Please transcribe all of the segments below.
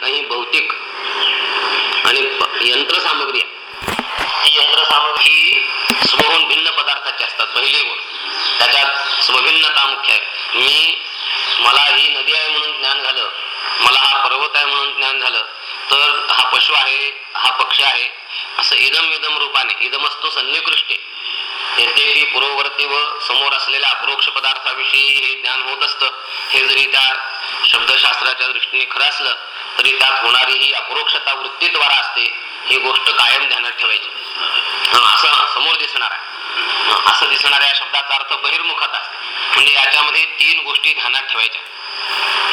काही भौतिक आणि यंत्रसामग्री ही यंत्रसामग्री ही स्वहून भिन्न पदार्थाची असतात पहिली गोष्ट. त्याच्यात स्वभिन्नता मुख्य आहे. मी मला ही नदी आहे म्हणून ज्ञान झालं मला हा पर्वत आहे म्हणून ज्ञान झालं तर हा पशु आहे हा पक्ष आहे असं इदम इदम रूपाने इदमस्तु सन्निकृष्टे. यद्यपि पूर्ववर्ती व समोर असलेल्या अप्रोक्ष पदार्थाविषयी हे ज्ञान होत असतं. हे जरी त्या शब्दशास्त्राच्या दृष्टीने खरं असलं तरी त्यात होणारी ही अप्रोक्षता वृत्तीद्वारा असते ही गोष्ट कायम ध्यानात ठेवायची. असं समोर दिसणार आहे. असं दिसणाऱ्या शब्दाचा अर्थ बहिर्मुखात असते. म्हणजे याच्यामध्ये तीन गोष्टी ध्यानात ठेवायच्या.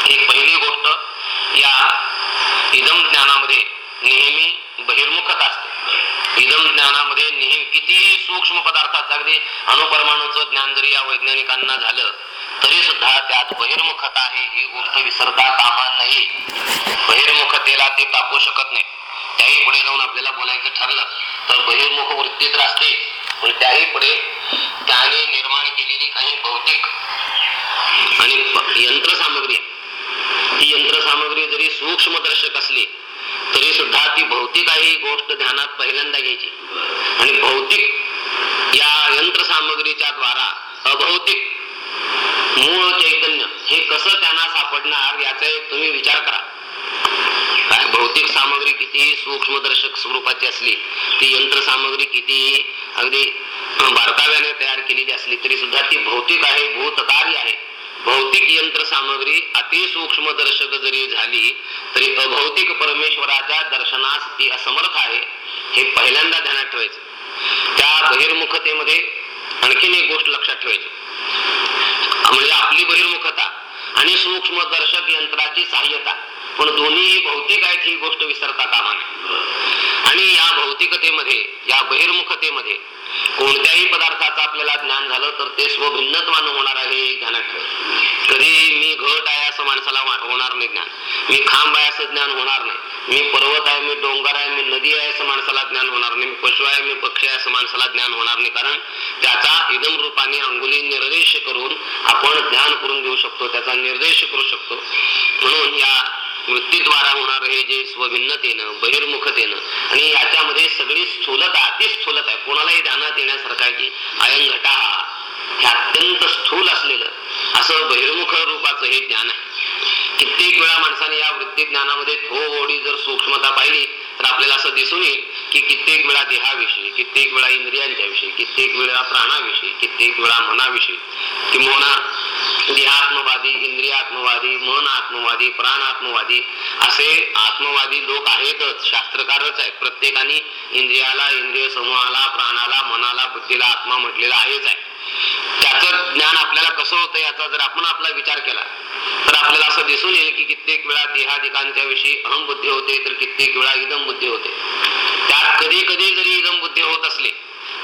एक पहिली गोष्ट या इदम ज्ञानामध्ये नेहमी बहिर्मुखता असते. इदम ज्ञानामध्ये नेहमी कितीही सूक्ष्म पदार्थाचं अगदी अणुपरमाणूचं ज्ञान जरी या वैज्ञानिकांना झालं तरी सुद्धा त्यात बहिर्मुखता आहे ही गोष्ट विसरता कामा नाही. बहिर्मुखतेला ते टाकू शकत नाही. त्याही पुढे जाऊन आपल्याला बोलायचं ठरलं तर बहिर्मुख वृत्ती तर असते पण त्याही पुढे त्याने निर्माण केलेली काही भौतिक आणि यंत्रसामग्री. ती यंत्रसामग्री जरी सूक्ष्मदर्शक असली तरी सुद्धा ती भौतिक आहे ही गोष्ट ध्यानात पहिल्यांदा घ्यायची. आणि भौतिक या यंत्रसामग्रीच्या द्वारा अभौतिक मूळ चैतन्य हे कसं त्यांना सापडणार याचा एक तुम्ही विचार करा. काय भौतिक सामग्री कितीही सूक्ष्मदर्शक स्वरूपाची असली ती यंत्र सामग्री कितीही अगदी बारकाव्याने तयार केलेली असली तरी सुद्धा ती भौतिक आहे भूतकारी आहे. भौतिक यंत्र सामग्री अतिसूक्ष्मदर्शक जरी झाली तरी अभौतिक परमेश्वराच्या दर्शनास ती असमर्थ आहे हे पहिल्यांदा ध्यानात ठेवायचं. त्या बहिर्मुखतेमध्ये आणखीन एक गोष्ट लक्षात ठेवायची. म्हणजे आपली बहिर्मुखता आणि सूक्ष्म दर्शक यंत्राची सहाय्यता. पण दोन्ही भौतिक आहेत ही गोष्ट विसरता कामा नये. आणि या भौतिकतेमध्ये या बहिर्मुखतेमध्ये कोणत्याही पदार्थाचं आपल्याला ज्ञान झालं तर ते स्वभिन्नत्वानं होणार आहे हे ध्यानात ठेव. कधी मी घट आहे असं माणसाला होणार नाही ज्ञान. मी खांब आहे असं ज्ञान होणार नाही. मी पर्वत आहे मी डोंगर आहे मी नदी आहे असं माणसाला ज्ञान होणार नाही. मी पशु आहे मी पक्षी आहे असं माणसाला ज्ञान होणार नाही. कारण त्याचा इदम रूपाने अंगुली निर्देश करून आपण ज्ञान करून घेऊ शकतो त्याचा निर्देश करू शकतो. म्हणून या वृत्तीद्वारा होणार हे जे स्वभिन्नतेनं बहिर्मुखतेनं आणि याच्यामध्ये सगळी स्थूलता अति स्थूलता आहे. कोणालाही ध्यानात येण्यासारखं आहे की अयन घटा हे अत्यंत स्थूल असलेलं असं बहिर्मुख रूपाचं हे ज्ञान आहे. कित्येक वेळा माणसाने या वृत्ती ज्ञानामध्ये थोडी जर सूक्ष्मता पाहिली तर आपल्याला असं दिसून येईल की कित्येक वेळा देहाविषयी कित्येक वेळा इंद्रियांच्या विषयी कित्येक वेळा प्राणाविषयी कित्येक वेळा मनाविषयी किंवा देहात्मवादी इंद्रियात्मवादी मन आत्मवादी प्राण आत्मवादी असे आत्मवादी लोक आहेतच शास्त्रकारच आहेत. प्रत्येकाने इंद्रियाला इंद्रिय समूहाला प्राणाला मनाला बुद्धीला आत्मा म्हटलेला आहेच आहे. त्याचं ज्ञान आपल्याला कसं होतं याचा जर आपण आपला विचार केला तर आपल्याला असं दिसून येईल की कित्येक वेळा देहादिकांच्या विषयी अहम बुद्धी होते तर कित्येक वेळा इदम बुद्धी होते. त्यात कधी कधी जरी इदम बुद्धी होत असले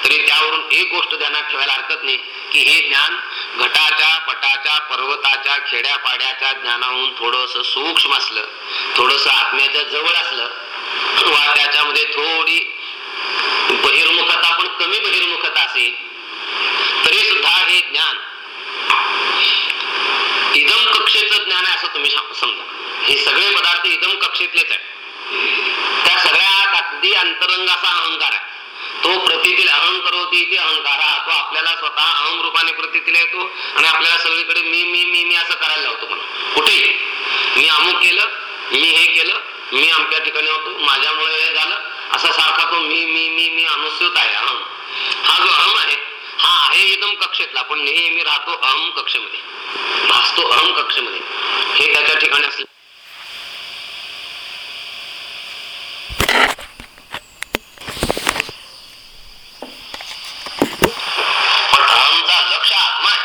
तरी त्यावरून एक गोष्ट ध्यानात ठेवायला हरकत नाही की हे ज्ञान घटाच्या पटाच्या पर्वताच्या खेड्यापाड्याच्या ज्ञानाहून थोडस सूक्ष्म असलं थोडस आत्म्याच्या जवळ असलं वा त्याच्यामध्ये थोडी बहिर्मुखता पण कमी बहिर्मुखता असेल तरी सुद्धा हे ज्ञान इदम कक्षेचं ज्ञान आहे असं तुम्ही सम- समजा. हे सगळे पदार्थ इदम कक्षेतलेच आहेत. त्या सगळ्यात अगदी अंतरंग असा अहंकार आहे. तो प्रतीतील अहम करवती ते अहंकार. तो आपल्याला स्वतः अहम रूपाने प्रतीतील येतो आणि आपल्याला सगळीकडे मी मी मी मी असं करायला लावतो म्हणून. कुठेही मी अमुक केलं मी हे केलं मी आमच्या ठिकाणी होतो माझ्यामुळे हे झालं. असा सारखा तो मी मी मी मी अनुस्यूत आहे अहम हा जो अहम आहे हा आहे एकदम कक्षेतला. पण नेहमी राहतो अहम कक्षेमध्ये. भासतो अहम कक्षेमध्ये. हे त्याच्या ठिकाणी असले. पण अहमचा लक्ष आत्मा आहे.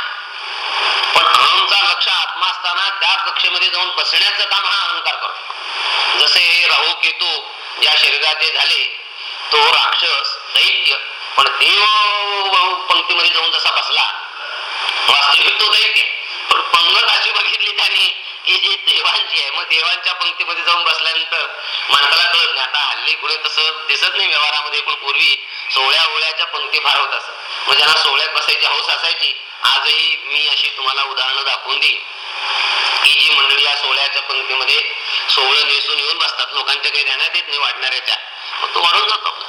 पण अहमचा लक्ष आत्मा असताना त्या कक्षेमध्ये जाऊन बसण्याचं काम हा अहंकार करतो. जसे हे राहू केतू ज्या शरीराचे झाले तो राक्षस दैत्य पण देव पंक्तीमध्ये जाऊन जसा बसला वास्तविक तो दैत्य. पण पंगत अशी बघितली त्याने की जी देवांची आहे मग देवांच्या पंक्तीमध्ये जाऊन बसल्यानंतर माणसाला कळत नाही. आता हल्ली कुणी तसं दिसत नाही व्यवहारामध्ये पण पूर्वी सोहळ्या ओळ्याच्या पंक्ती फार होत असत. मग ज्यांना सोहळ्यात बसायची हौस असायची आजही मी अशी तुम्हाला उदाहरणं दाखवून देईन. की जी मंडळी या सोहळ्याच्या पंक्तीमध्ये सोहळं नेसून येऊन बसतात. लोकांच्या काही ध्यानात येत नाही वाढणाऱ्याच्या मग तो वाढून जातो आपला.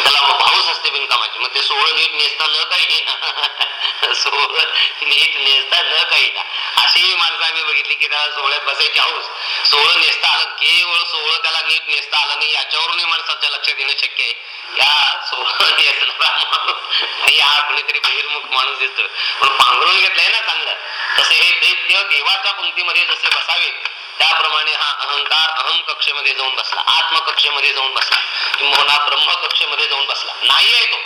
त्याला मग भाऊच असते बिनकामाची. मग ते सोहळं नीट नेसता न काही ना. सोहळं नीट नेसता न काही ना. अशी माणसं आम्ही बघितली की त्याला सोहळ्यात बसायची हाऊस सोहळं नेसता आलं केवळ सोहळं त्याला नीट नेसता आलं नाही. याच्यावरूनही माणसाच्या लक्षात येणं शक्य आहे. या सोहळं नेसणारा माणूस. या हा कोणीतरी बहिर्मुख माणूस दिसतो पण पांघरून घेतलंय ना चांगलं. तसे हे देवाच्या पंक्तीमध्ये जसे बसावे त्याप्रमाणे हा अहंकार अहम कक्षेमध्ये जाऊन बसला आत्मकक्षेमध्ये जाऊन बसला किंवा ब्रह्म कक्षेमध्ये जाऊन बसला. नाही आहे तो.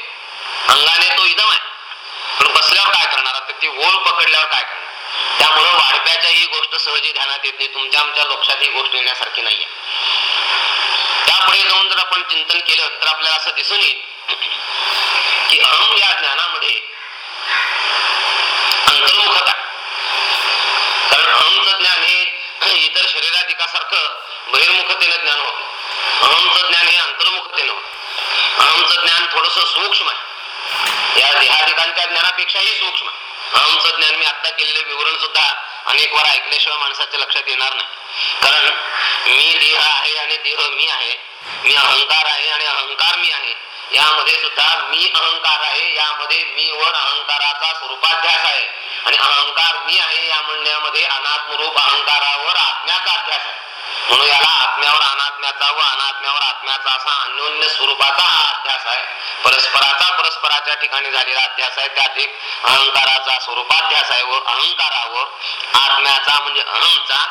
अंगाने तो इदम आहे. पण बसल्यावर काय करणार? आता ती ओळ पकडल्यावर काय करणार? त्यामुळं वाढप्याच्या ही गोष्ट सहजी ध्यानात येत नाही. तुमच्या आमच्या लक्षात ही गोष्ट येण्यासारखी नाहीये. त्यापुढे जाऊन जर आपण चिंतन केलं तर आपल्याला असं दिसून येईल की अहम या ज्ञानामध्ये अंतर्मुखता कारण अहमचं ज्ञान हे इतर शरीराधिकासारखं बहिर्मुखतेनं ज्ञान होत. अहमचं ज्ञान हे अंतर्मुखतेनं होत. अहमचं ज्ञान थोडस सूक्ष्म आहे. या देहाधिकांच्या ज्ञानापेक्षाही सूक्ष्म आहे. अहमचं ज्ञान मी आता केलेले विवरण सुद्धा अनेक वार ऐकल्याशिवाय माणसाच्या लक्षात येणार नाही. कारण मी देह आहे आणि देह मी आहे. मी अहंकार आहे आणि अहंकार मी आहे. यामध्ये सुद्धा मी अहंकार आहे. यामध्ये मी वर अहंकाराचा स्वरूपाध्यास आहे. आणि अहंकार मी आहे या म्हणण्यामध्ये अनात्मरूप अहंकारावर आत्म्याचा अभ्यास आहे. म्हणून याला आत्म्यावर अनात्म्याचा व अनात्म्यावर आत्म्याचा असा अन्योन्य स्वरूपाचा हा अध्यास आहे. परस्पराचा परस्पराच्या ठिकाणी झालेला अध्यास आहे. त्यात एक अहंकाराचा स्वरूपाध्यास आहे व अहंकारावर आत्म्याचा म्हणजे अहमचा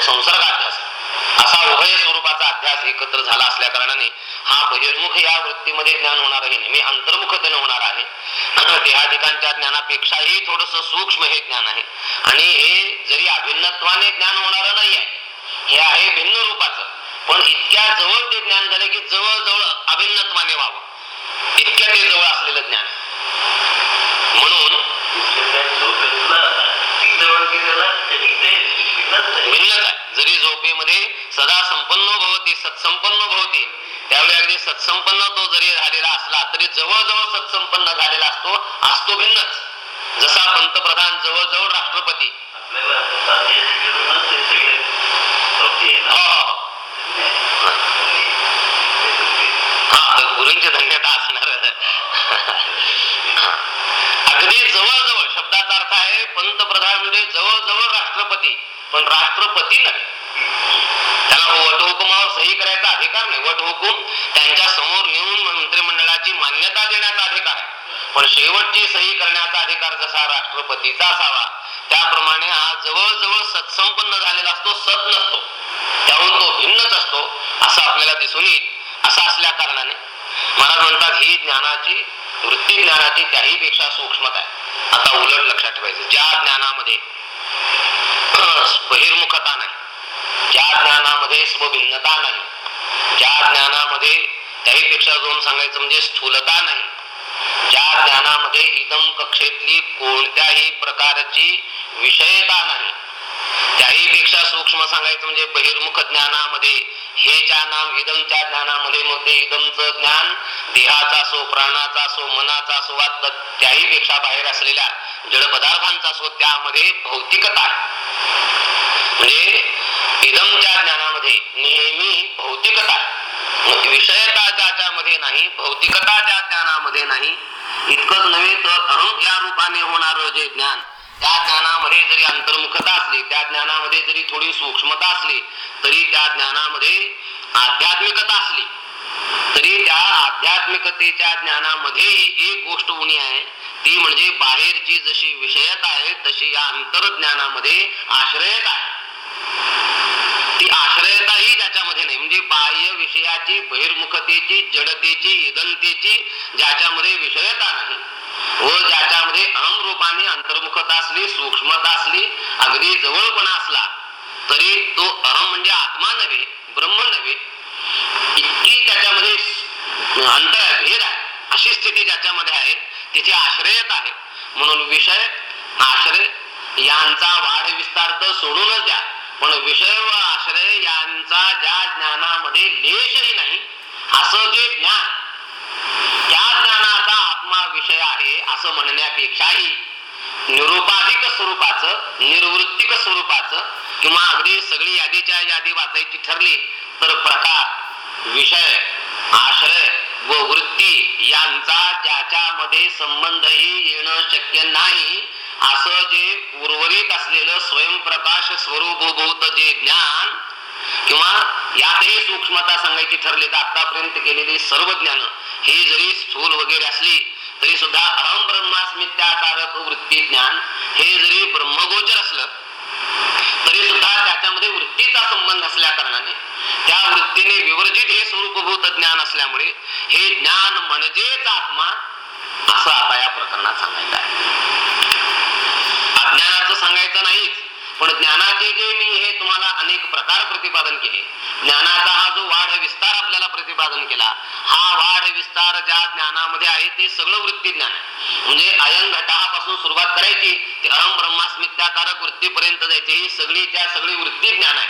संसर्गाध्यास आहे. असा उभय स्वरूपाचा अध्यास एकत्र झाला असल्या कारणाने हा बहिर्मुख या वृत्तीमध्ये ज्ञान होणार आहे नेहमी अंतर्मुखतेने होणार आहे. देहाधिकांच्या ज्ञानापेक्षाही थोडस सूक्ष्म हे ज्ञान आहे. आणि हे जरी अभिन्नत्वाने ज्ञान होणार नाही आहे हे आहे भिन्न रूपाचं. पण इतक्या जवळ ते ज्ञान झाले की जवळजवळ अभिन्नत्वाने व्हावं. इतक्या ते जवळ असलेलं ज्ञान म्हणून भिन्नच जरी झोपेमध्ये सदा संपन्न भवती सत्संपन्न भवती. त्यावेळी अगदी सत्संपन्न तो जरी झालेला असला तरी जवळजवळ सत्संपन्न झालेला असतो असतो भिन्नच. जसा पंतप्रधान जवळजवळ राष्ट्रपती. गुरुंची धन्यता असणार. अगदी जवळजवळ शब्दाचा अर्थ आहे पंतप्रधान म्हणजे जवळजवळ राष्ट्रपती. पण राष्ट्रपती नव्हे. त्याला वटहुकुमावर सही करायचा अधिकार नाही. वटहुकुम त्यांच्यासमोर नेऊन मंत्रिमंडळाची मान्यता देण्याचा अधिकार आहे. पण शेवटची सही करण्याचा अधिकार जसा राष्ट्रपतीचा असावा त्याप्रमाणे हा जवळजवळ सत्संपन्न झालेला असतो सत नसतो. त्याहून तो भिन्नच असतो असं आपल्याला दिसून येईल असं असल्या कारणाने. महाराज म्हणतात ही ज्ञानाची वृत्ती ज्ञानाची त्याही पेक्षा सूक्ष्मता आहे. आता उलट लक्षात ठेवायचं ज्या ज्ञानामध्ये बहिर्मुखता नाही ज्या ज्ञानामध्ये स्वभिन्नता नाही ज्या ज्ञानामध्ये त्याहीपेक्षा जाऊन सांगायचं म्हणजे स्थूलता नाही ज्या ज्ञानामध्ये इदम कक्षेतली कोणत्याही प्रकारची विषयता नाही त्याही पेक्षा सूक्ष्म सांगायचं म्हणजे बहिर्मुख ज्ञानामध्ये हे ज्या नाम इदमच्या ज्ञानामध्ये मध्ये इदमचं ज्ञान देहाचा असो प्राणाचा असो मनाचा असो वा त्याही पेक्षा बाहेर असलेल्या जड पदार्थांचा असो त्यामध्ये भौतिकता म्हणजे इदमच्या ज्ञानामध्ये नेहमी भौतिकता. विषयता ज्याच्यामध्ये नाही भौतिकता ज्या ज्ञानामध्ये नाही इतकंच नव्हे तर अहम या रूपाने होणार जे ज्ञान त्या ज्ञानामध्ये जरी अंतर्मुखता असली त्या ज्ञानामध्ये जरी थोडी सूक्ष्मता असली तरी त्या ज्ञानामध्ये आध्यात्मिकता असली तरी त्या आध्यात्मिकतेच्या ज्ञानामध्येही एक गोष्ट उणी आहे ती म्हणजे बाहेरची जशी विषयता आहे तशी या अंतर्ज्ञानामध्ये आश्रयता आहे ती आश्रयताही त्याच्यामध्ये नाही म्हणजे बाह्य विषयाची बहिर्मुखतेची जडतेची इदंतेची ज्याच्यामध्ये विषयता नाही. व ज्याच्यामध्ये अहम रूपाने अंतर्मुखता असली सूक्ष्मता असली अगदी जवळपणा असला तरी तो अहम म्हणजे आत्मा नव्हे ब्रह्म नव्हे. इतकी त्याच्यामध्ये अंतर भेद आहे. अशी स्थिती ज्याच्यामध्ये आहे तिथे आश्रयत आहे. म्हणून विषय आश्रय यांचा वाढ विस्तार तर सोडूनच द्या. पण विषय व आश्रय यांचा ज्या ज्ञानामध्ये लेशही नाही असं जे ज्ञान त्या ज्ञानाचा आत्मा विषय आहे असं म्हणण्यापेक्षाही निरुपाधिक स्वरूपाचं निर्वृत्तिक स्वरूपाचं किंवा अगदी सगळी यादीच्या यादी वाचायची ठरली तर प्रकार विषय आश्रय व वृत्ती यांचा ज्याच्यामध्ये संबंधही येणं शक्य नाही असं जे उर्वरित असलेलं स्वयंप्रकाश स्वरूपभूत जे ज्ञान किंवा यातही सूक्ष्मता सांगायची ठरली तर आतापर्यंत केलेली सर्व ज्ञान हे जरी स्थूल वगैरे असली तरी सुद्धा अहम ब्रह्मास्मित्याकारक वृत्ती ज्ञान हे जरी ब्रह्मगोचर असलं तरी सुद्धा त्याच्यामध्ये वृत्तीचा संबंध असल्या कारणाने त्या वृत्तीने विवर्जित हे स्वरूपभूत ज्ञान असल्यामुळे हे ज्ञान म्हणजेच आत्मा असं आता या प्रकरणात सांगायचं आहे. अज्ञानाचं नाहीच पण ज्ञानाचे जे मी हे तुम्हाला अनेक प्रकार प्रतिपादन केले. ज्ञानाचा हा जो वाढ विस्तार आपल्याला प्रतिपादन केला हा वाढ विस्तार ज्या ज्ञानामध्ये आहे ते सगळं वृत्ती ज्ञान आहे. म्हणजे अयन घटापासून सुरुवात करायची ते अहम ब्रह्मास्मित्याकारक वृत्तीपर्यंत जायची ही सगळी त्या सगळी वृत्ती ज्ञान आहे.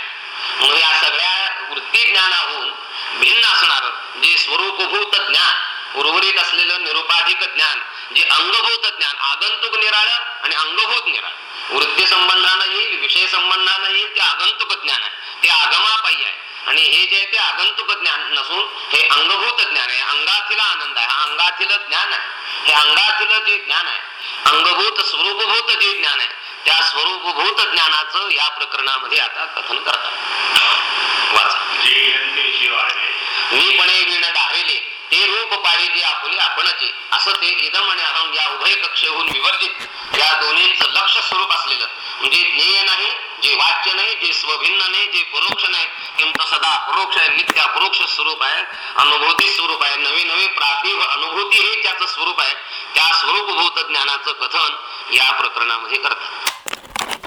म्हणून या सगळ्या वृत्ती ज्ञानाहून भिन्न असणार जे स्वरूपभूत ज्ञान उर्वरित असलेलं निरुपाधिक ज्ञान जे अंगभूत ज्ञान आगंतुक निराळ आणि अंगभूत निराळ. वृत्ती संबंधानं येईल विषय संबंधानं येईल ते आगंतुक ज्ञान आहे. ते आगमापायी आहे. आणि हे जे आहे ते आगंतुक ज्ञान नसून हे अंगभूत ज्ञान आहे. अंगातील आनंद आहे. हा अंगातील ज्ञान आहे. हे अंगातील जे ज्ञान आहे अंगभूत स्वरूपभूत जे ज्ञान आहे त्या स्वरूपभूत ज्ञानाचं या प्रकरणामध्ये आता कथन करतात वाचा. मी पणे विण दारिले. ते रूप पाहिजे आपुले आपणचे. असं ते इदम आणि अहम या उभय कक्षेहून विवर्जित या दोन्हींचं लक्ष स्वरूप असलेलं. म्हणजे ज्ञेय नाही जे वाच्य नाही जे स्वभिन्न नाही जे परोक्ष नाही किंवा सदा परोक्ष आहे नित्य अपरोक्ष स्वरूप आहे अनुभूती स्वरूप आहे नवे नवे प्रातिभ अनुभूती हे ज्याचं स्वरूप आहे त्या स्वरूपभूत ज्ञानाचं कथन या प्रकरणामध्ये करतात.